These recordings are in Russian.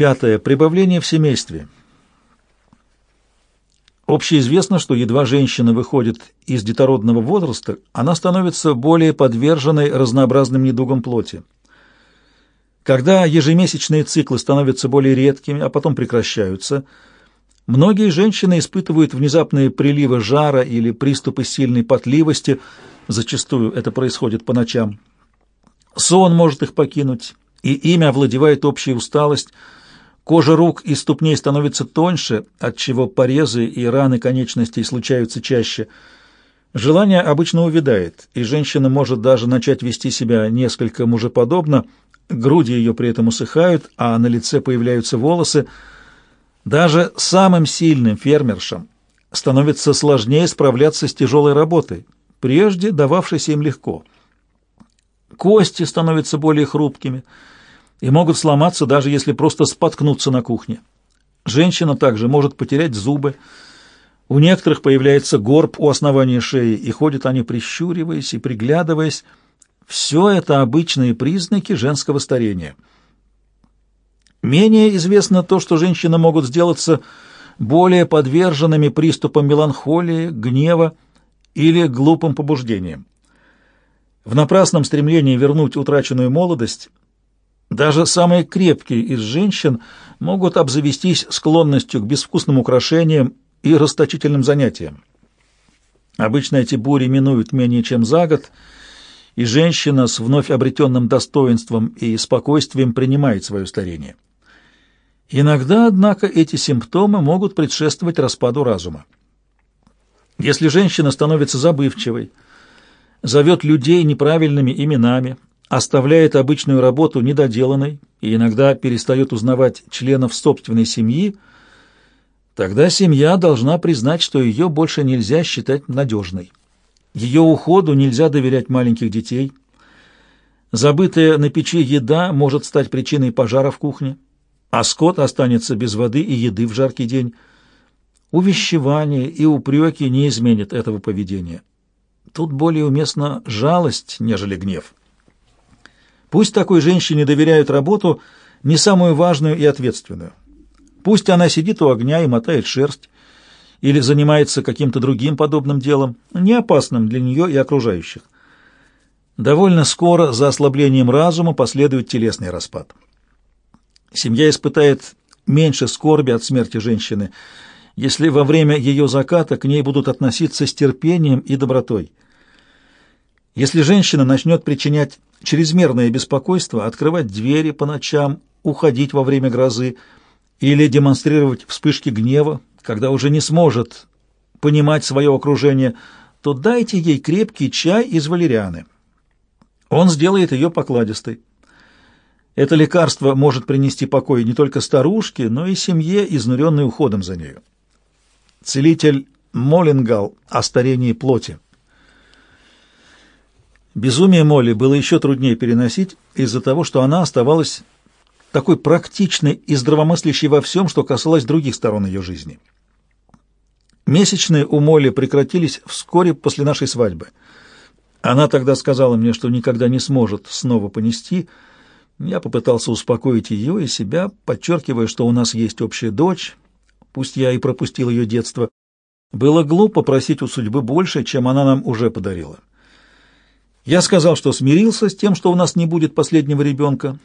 Пятое. Прибавление в семействе. Общеизвестно, что едва женщина выходит из детородного возраста, она становится более подверженной разнообразным недугам плоти. Когда ежемесячные циклы становятся более редкими, а потом прекращаются, многие женщины испытывают внезапные приливы жара или приступы сильной потливости, зачастую это происходит по ночам. Сон может их покинуть, и ими овладевает общая усталость. Кожа рук и ступней становится тоньше, отчего порезы и раны конечностей случаются чаще. Желание обычно увядает, и женщина может даже начать вести себя несколько мужеподобно, груди ее при этом усыхают, а на лице появляются волосы. Даже самым сильным фермершам становится сложнее справляться с тяжелой работой, прежде дававшейся им легко. Кости становятся более хрупкими и могут сломаться, даже если просто споткнуться на кухне. Женщина также может потерять зубы. У некоторых появляется горб у основания шеи, и ходят они прищуриваясь и приглядываясь, все это обычные признаки женского старения. Менее известно то, что женщины могут сделаться более подверженными приступам меланхолии, гнева или глупым побуждениям. В напрасном стремлении вернуть утраченную молодость даже самые крепкие из женщин могут обзавестись склонностью к безвкусным украшениям и расточительным занятиям. Обычно эти бури минуют менее чем за год – и женщина с вновь обретенным достоинством и спокойствием принимает свое старение. Иногда, однако, эти симптомы могут предшествовать распаду разума. Если женщина становится забывчивой, зовет людей неправильными именами, оставляет обычную работу недоделанной и иногда перестает узнавать членов собственной семьи, тогда семья должна признать, что ее больше нельзя считать надежной. Ее уходу нельзя доверять маленьких детей. Забытая на печи еда может стать причиной пожара в кухне, а скот останется без воды и еды в жаркий день. Увещевание и упреки не изменят этого поведения. Тут более уместна жалость, нежели гнев. Пусть такой женщине доверяют работу, не самую важную и ответственную. Пусть она сидит у огня и мотает шерсть, или занимается каким-то другим подобным делом, не опасным для нее и окружающих. Довольно скоро за ослаблением разума последует телесный распад. Семья испытает меньше скорби от смерти женщины, если во время ее заката к ней будут относиться с терпением и добротой. Если женщина начнет причинять чрезмерное беспокойство, открывать двери по ночам, уходить во время грозы или демонстрировать вспышки гнева, когда уже не сможет понимать свое окружение, то дайте ей крепкий чай из валерианы. Он сделает ее покладистой. Это лекарство может принести покой не только старушке, но и семье, изнуренной уходом за нею. Целитель Молингал о старении плоти. Безумие Молли было еще труднее переносить из-за того, что она оставалась такой практичной и здравомыслящей во всем, что касалось других сторон ее жизни. Месячные у Молли прекратились вскоре после нашей свадьбы. Она тогда сказала мне, что никогда не сможет снова понести. Я попытался успокоить ее и себя, подчеркивая, что у нас есть общая дочь, пусть я и пропустил ее детство. Было глупо просить у судьбы больше, чем она нам уже подарила. Я сказал, что смирился с тем, что у нас не будет последнего ребенка,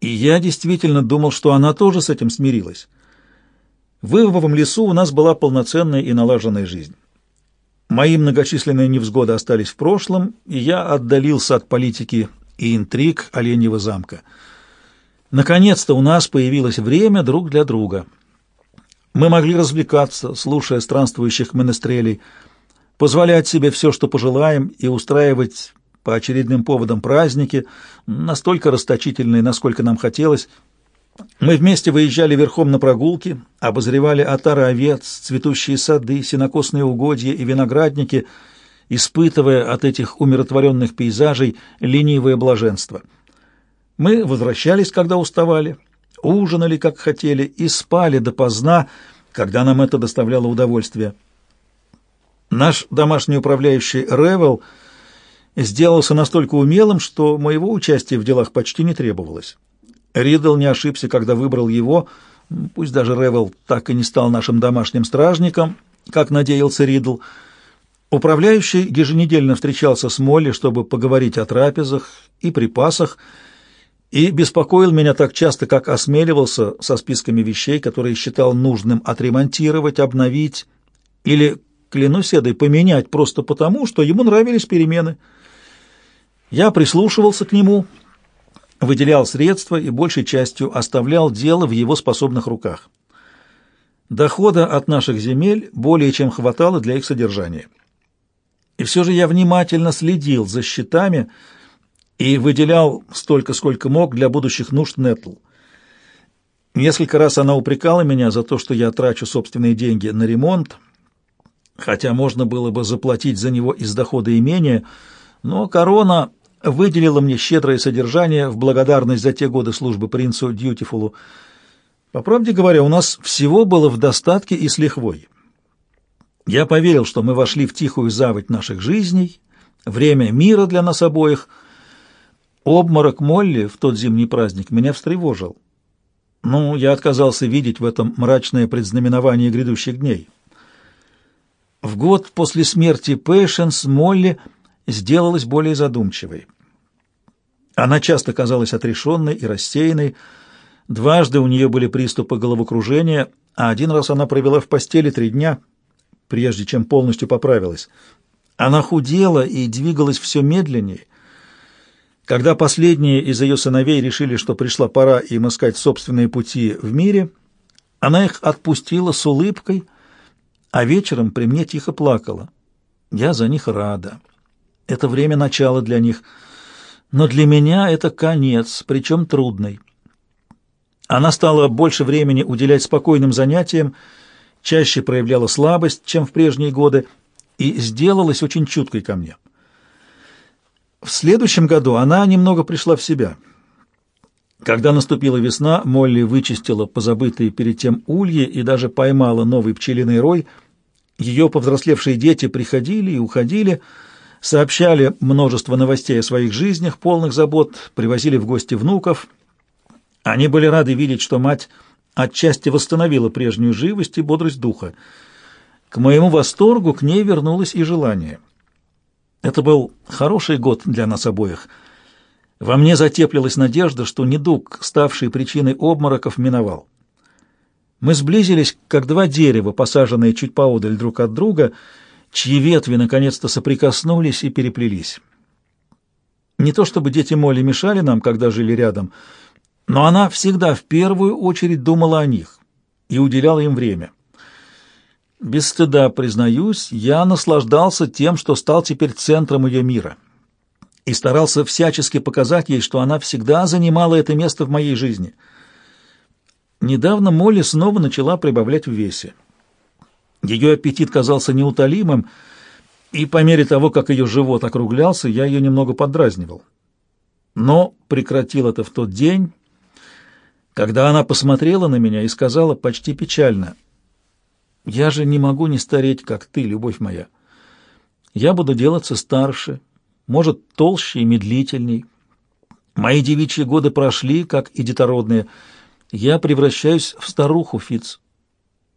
и я действительно думал, что она тоже с этим смирилась. В Ивовом лесу у нас была полноценная и налаженная жизнь. Мои многочисленные невзгоды остались в прошлом, и я отдалился от политики и интриг Оленьего замка. Наконец-то у нас появилось время друг для друга. Мы могли развлекаться, слушая странствующих менестрелей, позволять себе все, что пожелаем, и устраивать по очередным поводам праздники, настолько расточительные, насколько нам хотелось. Мы вместе выезжали верхом на прогулки, обозревали отары овец, цветущие сады, сенокосные угодья и виноградники, испытывая от этих умиротворенных пейзажей ленивое блаженство. Мы возвращались, когда уставали, ужинали, как хотели, и спали допоздна, когда нам это доставляло удовольствие. Наш домашний управляющий Ревел — сделался настолько умелым, что моего участия в делах почти не требовалось. Ридл не ошибся, когда выбрал его, пусть даже Ревел так и не стал нашим домашним стражником, как надеялся Ридл. Управляющий еженедельно встречался с Молли, чтобы поговорить о трапезах и припасах, и беспокоил меня так часто, как осмеливался со списками вещей, которые считал нужным отремонтировать, обновить или, клянусь эдой, поменять просто потому, что ему нравились перемены. Я прислушивался к нему, выделял средства и большей частью оставлял дело в его способных руках. Дохода от наших земель более чем хватало для их содержания. И все же я внимательно следил за счетами и выделял столько, сколько мог для будущих нужд Нетл. Несколько раз она упрекала меня за то, что я трачу собственные деньги на ремонт, хотя можно было бы заплатить за него из дохода имения, но корона выделила мне щедрое содержание в благодарность за те годы службы принцу Дьютифулу. По правде говоря, у нас всего было в достатке и с лихвой. Я поверил, что мы вошли в тихую заводь наших жизней, время мира для нас обоих. Обморок Молли в тот зимний праздник меня встревожил. Ну, я отказался видеть в этом мрачное предзнаменование грядущих дней. В год после смерти Пэйшенс Молли сделалась более задумчивой. Она часто казалась отрешенной и рассеянной. Дважды у нее были приступы головокружения, а один раз она провела в постели три дня, прежде чем полностью поправилась. Она худела и двигалась все медленнее. Когда последние из ее сыновей решили, что пришла пора им искать собственные пути в мире, она их отпустила с улыбкой, а вечером при мне тихо плакала. Я за них рада. Это время начала для них, но для меня это конец, причем трудный. Она стала больше времени уделять спокойным занятиям, чаще проявляла слабость, чем в прежние годы, и сделалась очень чуткой ко мне. В следующем году она немного пришла в себя. Когда наступила весна, Молли вычистила позабытые перед тем ульи и даже поймала новый пчелиный рой. Ее повзрослевшие дети приходили и уходили, сообщали множество новостей о своих жизнях, полных забот, привозили в гости внуков. Они были рады видеть, что мать отчасти восстановила прежнюю живость и бодрость духа. К моему восторгу к ней вернулось и желание. Это был хороший год для нас обоих. Во мне затеплилась надежда, что недуг, ставший причиной обмороков, миновал. Мы сблизились, как два дерева, посаженные чуть поодаль друг от друга, чьи ветви наконец-то соприкоснулись и переплелись. Не то чтобы дети Молли мешали нам, когда жили рядом, но она всегда в первую очередь думала о них и уделяла им время. Без стыда, признаюсь, я наслаждался тем, что стал теперь центром ее мира, и старался всячески показать ей, что она всегда занимала это место в моей жизни. Недавно Молли снова начала прибавлять в весе. Ее аппетит казался неутолимым, и по мере того, как ее живот округлялся, я ее немного подразнивал. Но прекратил это в тот день, когда она посмотрела на меня и сказала почти печально, «Я же не могу не стареть, как ты, любовь моя. Я буду делаться старше, может, толще и медлительней. Мои девичьи годы прошли, как и детородные. Я превращаюсь в старуху, Фиц.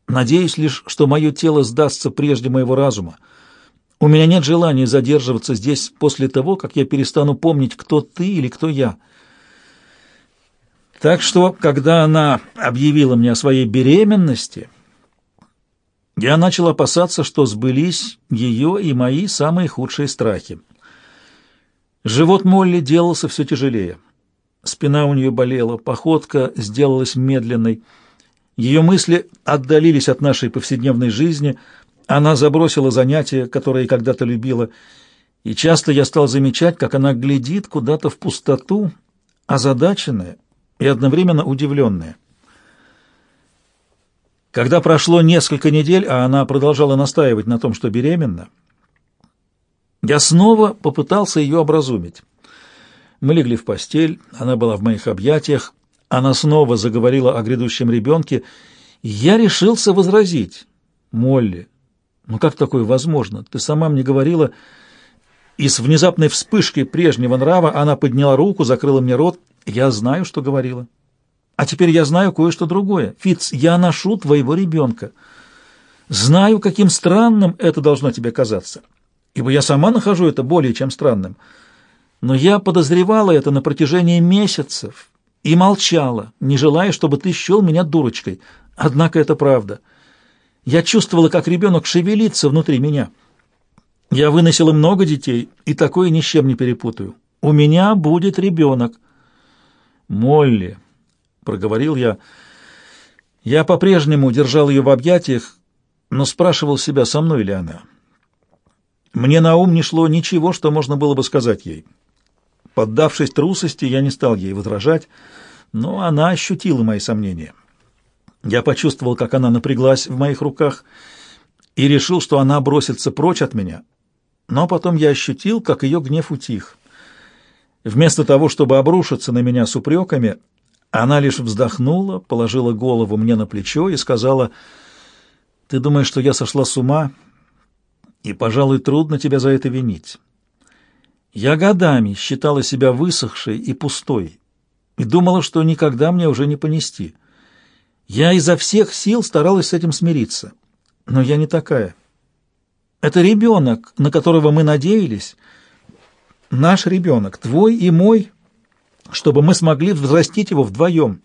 Надеюсь лишь, что мое тело сдастся прежде моего разума. У меня нет желания задерживаться здесь после того, как я перестану помнить, кто ты или кто я». Так что, когда она объявила мне о своей беременности, я начал опасаться, что сбылись ее и мои самые худшие страхи. Живот Молли делался все тяжелее. Спина у нее болела, походка сделалась медленной. Ее мысли отдалились от нашей повседневной жизни, она забросила занятия, которые когда-то любила, и часто я стал замечать, как она глядит куда-то в пустоту, озадаченная и одновременно удивленная. Когда прошло несколько недель, а она продолжала настаивать на том, что беременна, я снова попытался ее образумить. Мы легли в постель, она была в моих объятиях, она снова заговорила о грядущем ребенке, я решился возразить. «Молли, ну как такое возможно? Ты сама мне говорила...» И с внезапной вспышкой прежнего нрава она подняла руку, закрыла мне рот. Я знаю, что говорила. А теперь я знаю кое-что другое. Фиц, я ношу твоего ребенка. Знаю, каким странным это должно тебе казаться, ибо я сама нахожу это более чем странным. Но я подозревала это на протяжении месяцев и молчала, не желая, чтобы ты счел меня дурочкой. Однако это правда. Я чувствовала, как ребенок шевелится внутри меня. Я выносила много детей, и такое ни с чем не перепутаю. У меня будет ребенок. Молли, — проговорил я, — я по-прежнему держал ее в объятиях, но спрашивал себя, со мной ли она. Мне на ум не шло ничего, что можно было бы сказать ей. Поддавшись трусости, я не стал ей возражать, но она ощутила мои сомнения. Я почувствовал, как она напряглась в моих руках, и решил, что она бросится прочь от меня. Но потом я ощутил, как ее гнев утих. Вместо того, чтобы обрушиться на меня с упреками, она лишь вздохнула, положила голову мне на плечо и сказала, «Ты думаешь, что я сошла с ума, и, пожалуй, трудно тебя за это винить. Я годами считала себя высохшей и пустой, и думала, что никогда мне уже не понести». Я изо всех сил старалась с этим смириться. Но я не такая. Это ребенок, на которого мы надеялись. Наш ребенок, твой и мой, чтобы мы смогли взрастить его вдвоем.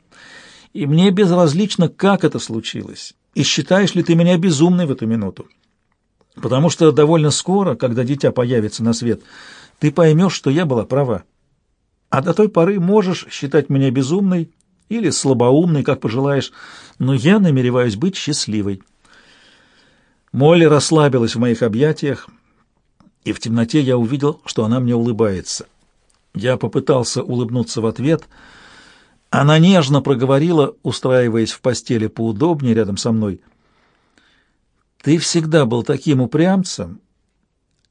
И мне безразлично, как это случилось. И считаешь ли ты меня безумной в эту минуту? Потому что довольно скоро, когда дитя появится на свет, ты поймешь, что я была права. А до той поры можешь считать меня безумной или слабоумной, как пожелаешь, но я намереваюсь быть счастливой. Молли расслабилась в моих объятиях, и в темноте я увидел, что она мне улыбается. Я попытался улыбнуться в ответ. Она нежно проговорила, устраиваясь в постели поудобнее рядом со мной. «Ты всегда был таким упрямцем,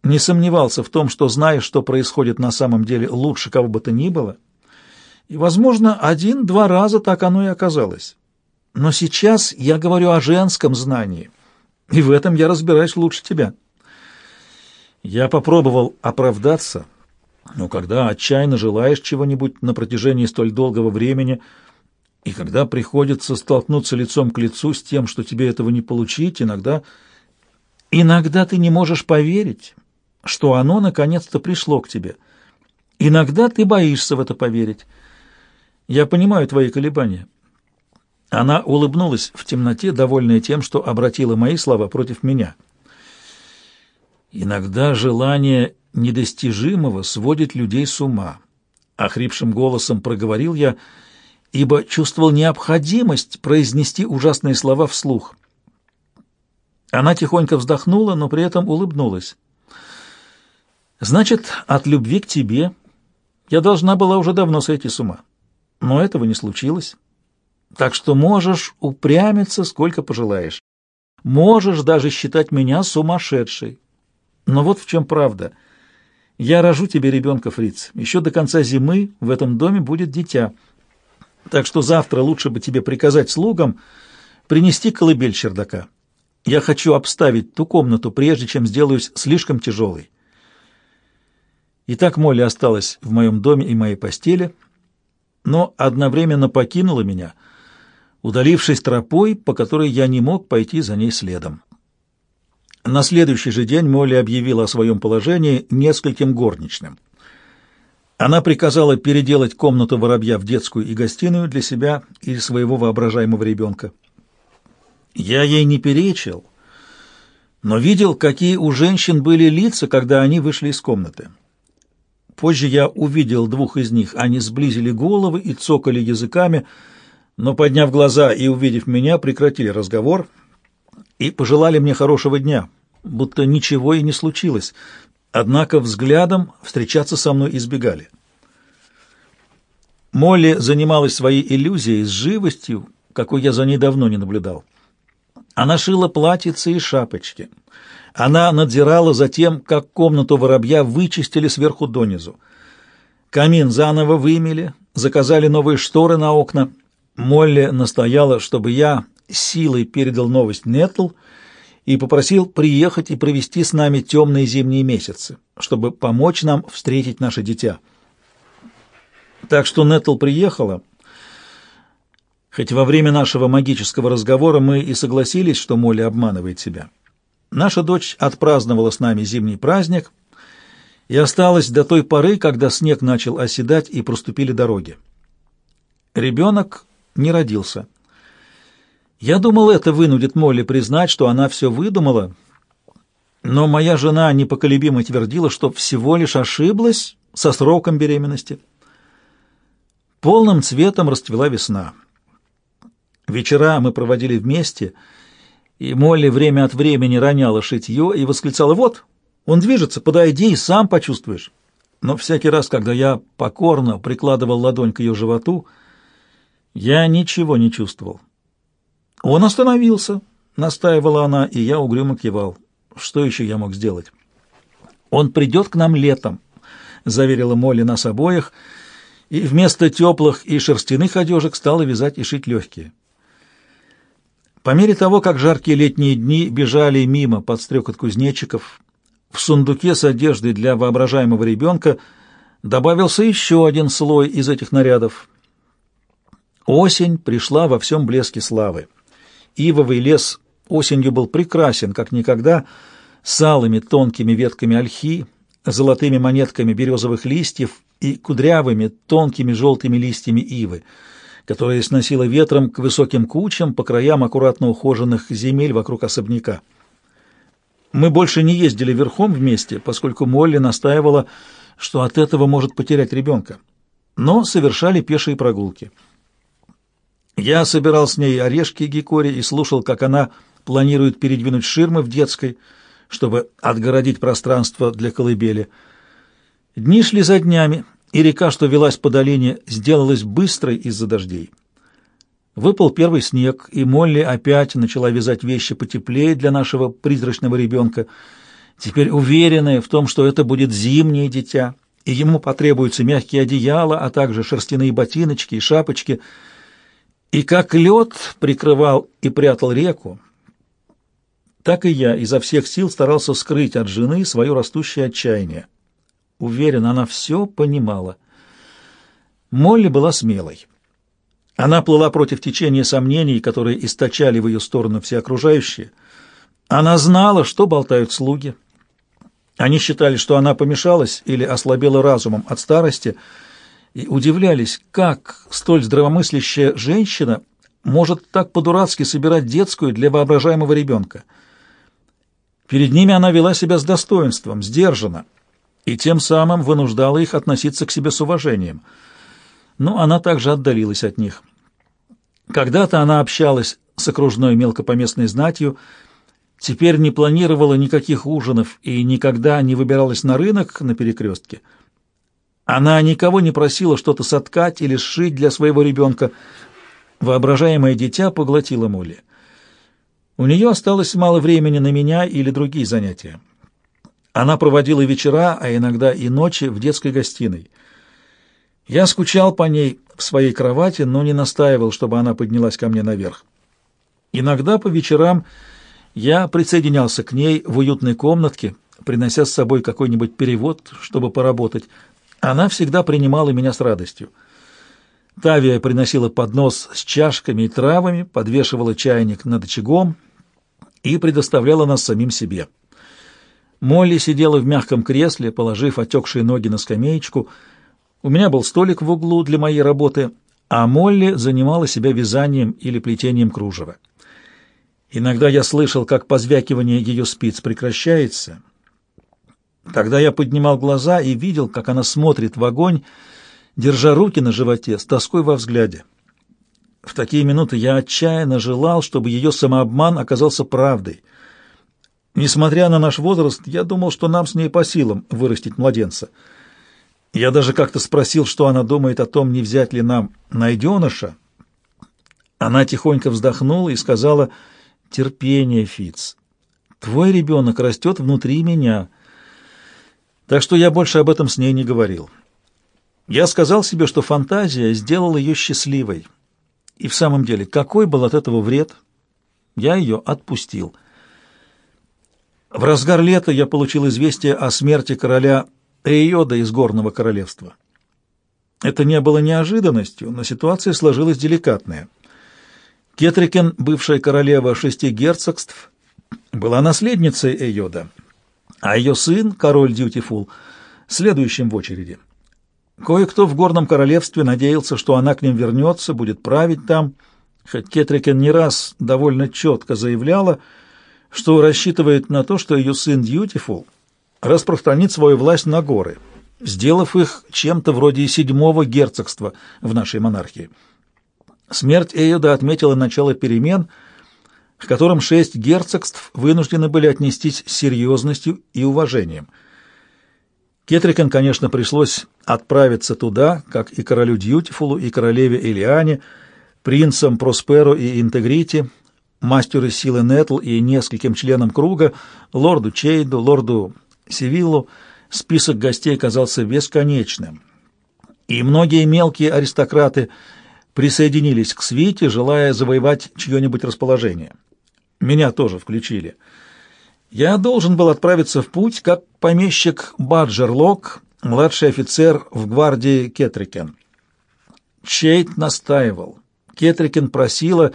не сомневался в том, что знаешь, что происходит на самом деле лучше кого бы то ни было». И, возможно, один-два раза так оно и оказалось. Но сейчас я говорю о женском знании, и в этом я разбираюсь лучше тебя. Я попробовал оправдаться, но когда отчаянно желаешь чего-нибудь на протяжении столь долгого времени, и когда приходится столкнуться лицом к лицу с тем, что тебе этого не получить, иногда... Иногда ты не можешь поверить, что оно наконец-то пришло к тебе. Иногда ты боишься в это поверить. Я понимаю твои колебания». Она улыбнулась в темноте, довольная тем, что обратила мои слова против меня. «Иногда желание недостижимого сводит людей с ума», — охрипшим голосом проговорил я, ибо чувствовал необходимость произнести ужасные слова вслух. Она тихонько вздохнула, но при этом улыбнулась. «Значит, от любви к тебе я должна была уже давно сойти с ума но этого не случилось. Так что можешь упрямиться, сколько пожелаешь. Можешь даже считать меня сумасшедшей. Но вот в чем правда. Я рожу тебе ребенка, Фриц. Еще до конца зимы в этом доме будет дитя. Так что завтра лучше бы тебе приказать слугам принести колыбель чердака. Я хочу обставить ту комнату, прежде чем сделаюсь слишком тяжелой. Итак, Молли осталась в моем доме и моей постели — но одновременно покинула меня, удалившись тропой, по которой я не мог пойти за ней следом. На следующий же день Молли объявила о своем положении нескольким горничным. Она приказала переделать комнату воробья в детскую и гостиную для себя и своего воображаемого ребенка. Я ей не перечил, но видел, какие у женщин были лица, когда они вышли из комнаты. Позже я увидел двух из них. Они сблизили головы и цокали языками, но, подняв глаза и увидев меня, прекратили разговор и пожелали мне хорошего дня, будто ничего и не случилось. Однако взглядом встречаться со мной избегали. Молли занималась своей иллюзией с живостью, какой я за ней давно не наблюдал. Она шила платьицы и шапочки — она надзирала за тем, как комнату воробья вычистили сверху донизу. Камин заново вымели, заказали новые шторы на окна. Молли настояла, чтобы я силой передал новость Нетл и попросил приехать и провести с нами темные зимние месяцы, чтобы помочь нам встретить наше дитя. Так что Нетл приехала, Хоть во время нашего магического разговора мы и согласились, что Молли обманывает себя. Наша дочь отпраздновала с нами зимний праздник и осталась до той поры, когда снег начал оседать и проступили дороги. Ребенок не родился. Я думал, это вынудит Молли признать, что она все выдумала, но моя жена непоколебимо твердила, что всего лишь ошиблась со сроком беременности. Полным цветом расцвела весна. Вечера мы проводили вместе, и Молли время от времени роняла шитье и восклицала «Вот, он движется, подойди и сам почувствуешь». Но всякий раз, когда я покорно прикладывал ладонь к ее животу, я ничего не чувствовал. «Он остановился», — настаивала она, и я угрюмо кивал. Что еще я мог сделать? «Он придет к нам летом», — заверила Молли нас обоих, и вместо теплых и шерстяных одежек стала вязать и шить легкие. По мере того, как жаркие летние дни бежали мимо под стрекот кузнечиков, в сундуке с одеждой для воображаемого ребенка добавился еще один слой из этих нарядов. Осень пришла во всем блеске славы. Ивовый лес осенью был прекрасен, как никогда, с алыми тонкими ветками ольхи, золотыми монетками березовых листьев и кудрявыми тонкими желтыми листьями ивы — которая сносила ветром к высоким кучам по краям аккуратно ухоженных земель вокруг особняка. Мы больше не ездили верхом вместе, поскольку Молли настаивала, что от этого может потерять ребенка, но совершали пешие прогулки. Я собирал с ней орешки гикори и слушал, как она планирует передвинуть ширмы в детской, чтобы отгородить пространство для колыбели. Дни шли за днями, и река, что велась по долине, сделалась быстрой из-за дождей. Выпал первый снег, и Молли опять начала вязать вещи потеплее для нашего призрачного ребенка, теперь уверенная в том, что это будет зимнее дитя, и ему потребуются мягкие одеяла, а также шерстяные ботиночки и шапочки. И как лед прикрывал и прятал реку, так и я изо всех сил старался скрыть от жены свое растущее отчаяние. Уверен, она все понимала. Молли была смелой. Она плыла против течения сомнений, которые источали в ее сторону все окружающие. Она знала, что болтают слуги. Они считали, что она помешалась или ослабела разумом от старости, и удивлялись, как столь здравомыслящая женщина может так по-дурацки собирать детскую для воображаемого ребенка. Перед ними она вела себя с достоинством, сдержанно, и тем самым вынуждала их относиться к себе с уважением. Но она также отдалилась от них. Когда-то она общалась с окружной мелкопоместной знатью, теперь не планировала никаких ужинов и никогда не выбиралась на рынок на перекрестке. Она никого не просила что-то соткать или сшить для своего ребенка. Воображаемое дитя поглотило Молли. У нее осталось мало времени на меня или другие занятия. Она проводила вечера, а иногда и ночи в детской гостиной. Я скучал по ней в своей кровати, но не настаивал, чтобы она поднялась ко мне наверх. Иногда по вечерам я присоединялся к ней в уютной комнатке, принося с собой какой-нибудь перевод, чтобы поработать. Она всегда принимала меня с радостью. Тавия приносила поднос с чашками и травами, подвешивала чайник над очагом и предоставляла нас самим себе. Молли сидела в мягком кресле, положив отекшие ноги на скамеечку. У меня был столик в углу для моей работы, а Молли занимала себя вязанием или плетением кружева. Иногда я слышал, как позвякивание ее спиц прекращается. Тогда я поднимал глаза и видел, как она смотрит в огонь, держа руки на животе, с тоской во взгляде. В такие минуты я отчаянно желал, чтобы ее самообман оказался правдой — Несмотря на наш возраст, я думал, что нам с ней по силам вырастить младенца. Я даже как-то спросил, что она думает о том, не взять ли нам найденыша. Она тихонько вздохнула и сказала, «Терпение, Фиц. Твой ребенок растет внутри меня». Так что я больше об этом с ней не говорил. Я сказал себе, что фантазия сделала ее счастливой. И в самом деле, какой был от этого вред? Я ее отпустил. В разгар лета я получил известие о смерти короля Эйода из Горного королевства. Это не было неожиданностью, но ситуация сложилась деликатная. Кетрикен, бывшая королева шести герцогств, была наследницей Эйода, а ее сын, король Дьютифул, следующим в очереди. Кое-кто в горном королевстве надеялся, что она к ним вернется, будет править там, хоть Кетрикен не раз довольно четко заявляла, что рассчитывает на то, что ее сын Дьютифул распространит свою власть на горы, сделав их чем-то вроде седьмого герцогства в нашей монархии. Смерть Эйода отметила начало перемен, к которым шесть герцогств вынуждены были отнестись с серьезностью и уважением. Кетрикен, конечно, пришлось отправиться туда, как и королю Дьютифулу, и королеве Элиане, принцам Просперо и Интегрити, мастеру силы Нетл и нескольким членам круга, лорду Чейду, лорду Севиллу, список гостей казался бесконечным. И многие мелкие аристократы присоединились к свите, желая завоевать чье-нибудь расположение. Меня тоже включили. Я должен был отправиться в путь как помещик Баджерлок, младший офицер в гвардии Кетрикен. Чейт настаивал. Кетрикен просила,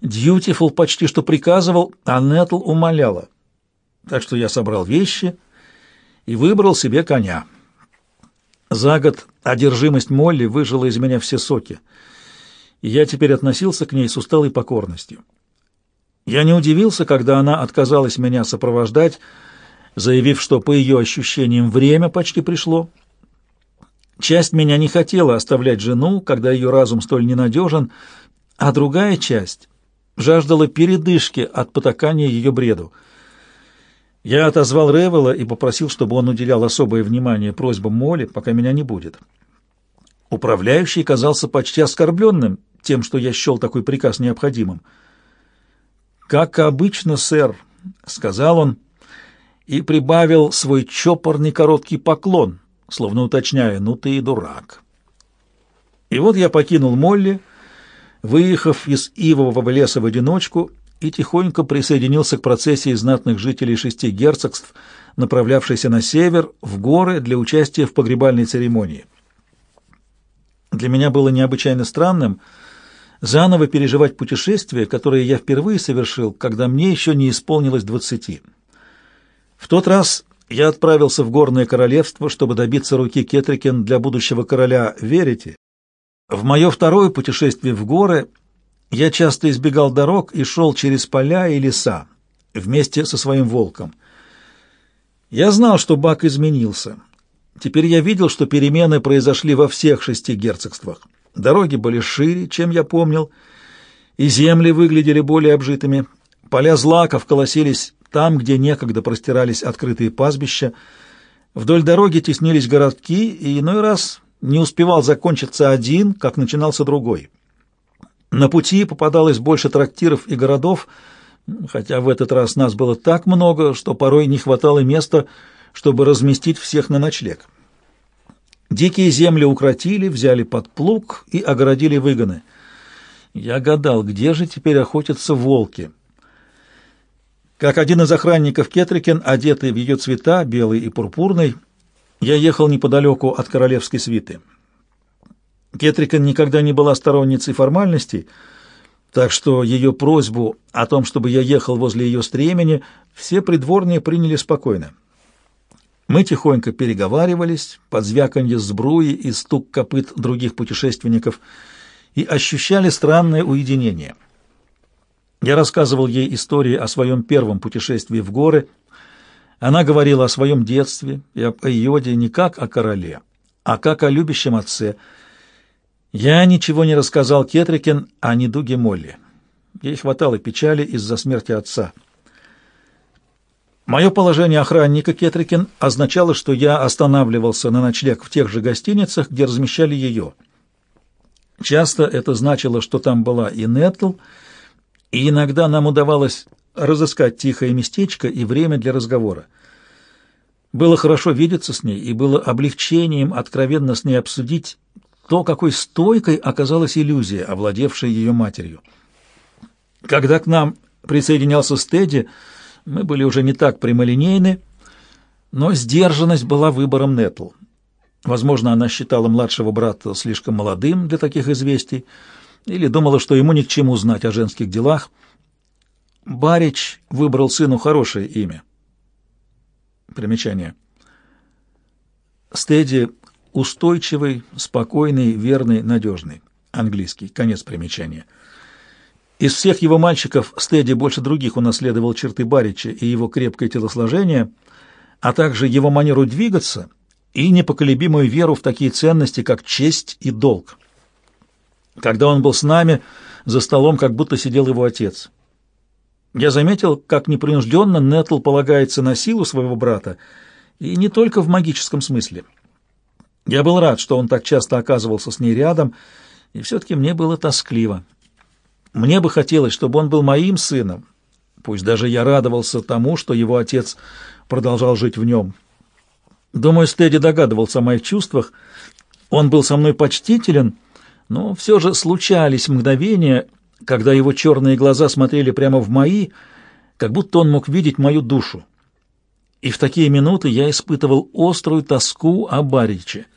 Дьютифул почти что приказывал, а Нетл умоляла. Так что я собрал вещи и выбрал себе коня. За год одержимость Молли выжила из меня все соки, и я теперь относился к ней с усталой покорностью. Я не удивился, когда она отказалась меня сопровождать, заявив, что по ее ощущениям время почти пришло. Часть меня не хотела оставлять жену, когда ее разум столь ненадежен, а другая часть жаждала передышки от потакания ее бреду. Я отозвал Ревела и попросил, чтобы он уделял особое внимание просьбам Молли, пока меня не будет. Управляющий казался почти оскорбленным тем, что я счел такой приказ необходимым. «Как обычно, сэр», — сказал он, и прибавил свой чопорный короткий поклон, словно уточняя, «ну ты и дурак». И вот я покинул Молли, выехав из ивового леса в одиночку и тихонько присоединился к процессии знатных жителей шести герцогств, направлявшейся на север, в горы для участия в погребальной церемонии. Для меня было необычайно странным — заново переживать путешествие, которое я впервые совершил, когда мне еще не исполнилось двадцати. В тот раз я отправился в Горное Королевство, чтобы добиться руки Кетрикен для будущего короля Верите. В мое второе путешествие в горы я часто избегал дорог и шел через поля и леса вместе со своим волком. Я знал, что Бак изменился. Теперь я видел, что перемены произошли во всех шести герцогствах. Дороги были шире, чем я помнил, и земли выглядели более обжитыми. Поля злаков колосились там, где некогда простирались открытые пастбища. Вдоль дороги теснились городки, и иной раз не успевал закончиться один, как начинался другой. На пути попадалось больше трактиров и городов, хотя в этот раз нас было так много, что порой не хватало места, чтобы разместить всех на ночлег. Дикие земли укротили, взяли под плуг и огородили выгоны. Я гадал, где же теперь охотятся волки. Как один из охранников Кетрикен, одетый в ее цвета, белый и пурпурный, я ехал неподалеку от королевской свиты. Кетрикен никогда не была сторонницей формальностей, так что ее просьбу о том, чтобы я ехал возле ее стремени, все придворные приняли спокойно. Мы тихонько переговаривались под звяканье сбруи и стук копыт других путешественников и ощущали странное уединение. Я рассказывал ей истории о своем первом путешествии в горы. Она говорила о своем детстве и об Айоде не как о короле, а как о любящем отце. Я ничего не рассказал Кетрикен о недуге Молли. Ей хватало печали из-за смерти отца. Мое положение охранника Кетрикин означало, что я останавливался на ночлег в тех же гостиницах, где размещали ее. Часто это значило, что там была и Нетл, и иногда нам удавалось разыскать тихое местечко и время для разговора. Было хорошо видеться с ней, и было облегчением откровенно с ней обсудить то, какой стойкой оказалась иллюзия, овладевшая ее матерью. Когда к нам присоединялся Стеди, мы были уже не так прямолинейны, но сдержанность была выбором Нетл. Возможно, она считала младшего брата слишком молодым для таких известий, или думала, что ему ни к чему знать о женских делах. Барич выбрал сыну хорошее имя. Примечание. Стеди — устойчивый, спокойный, верный, надежный. Английский. Конец примечания. Из всех его мальчиков Стеди больше других унаследовал черты Барича и его крепкое телосложение, а также его манеру двигаться и непоколебимую веру в такие ценности, как честь и долг. Когда он был с нами, за столом как будто сидел его отец. Я заметил, как непринужденно Нетл полагается на силу своего брата, и не только в магическом смысле. Я был рад, что он так часто оказывался с ней рядом, и все-таки мне было тоскливо. Мне бы хотелось, чтобы он был моим сыном, пусть даже я радовался тому, что его отец продолжал жить в нем. Думаю, Стеди догадывался о моих чувствах. Он был со мной почтителен, но все же случались мгновения, когда его черные глаза смотрели прямо в мои, как будто он мог видеть мою душу. И в такие минуты я испытывал острую тоску о Бариче —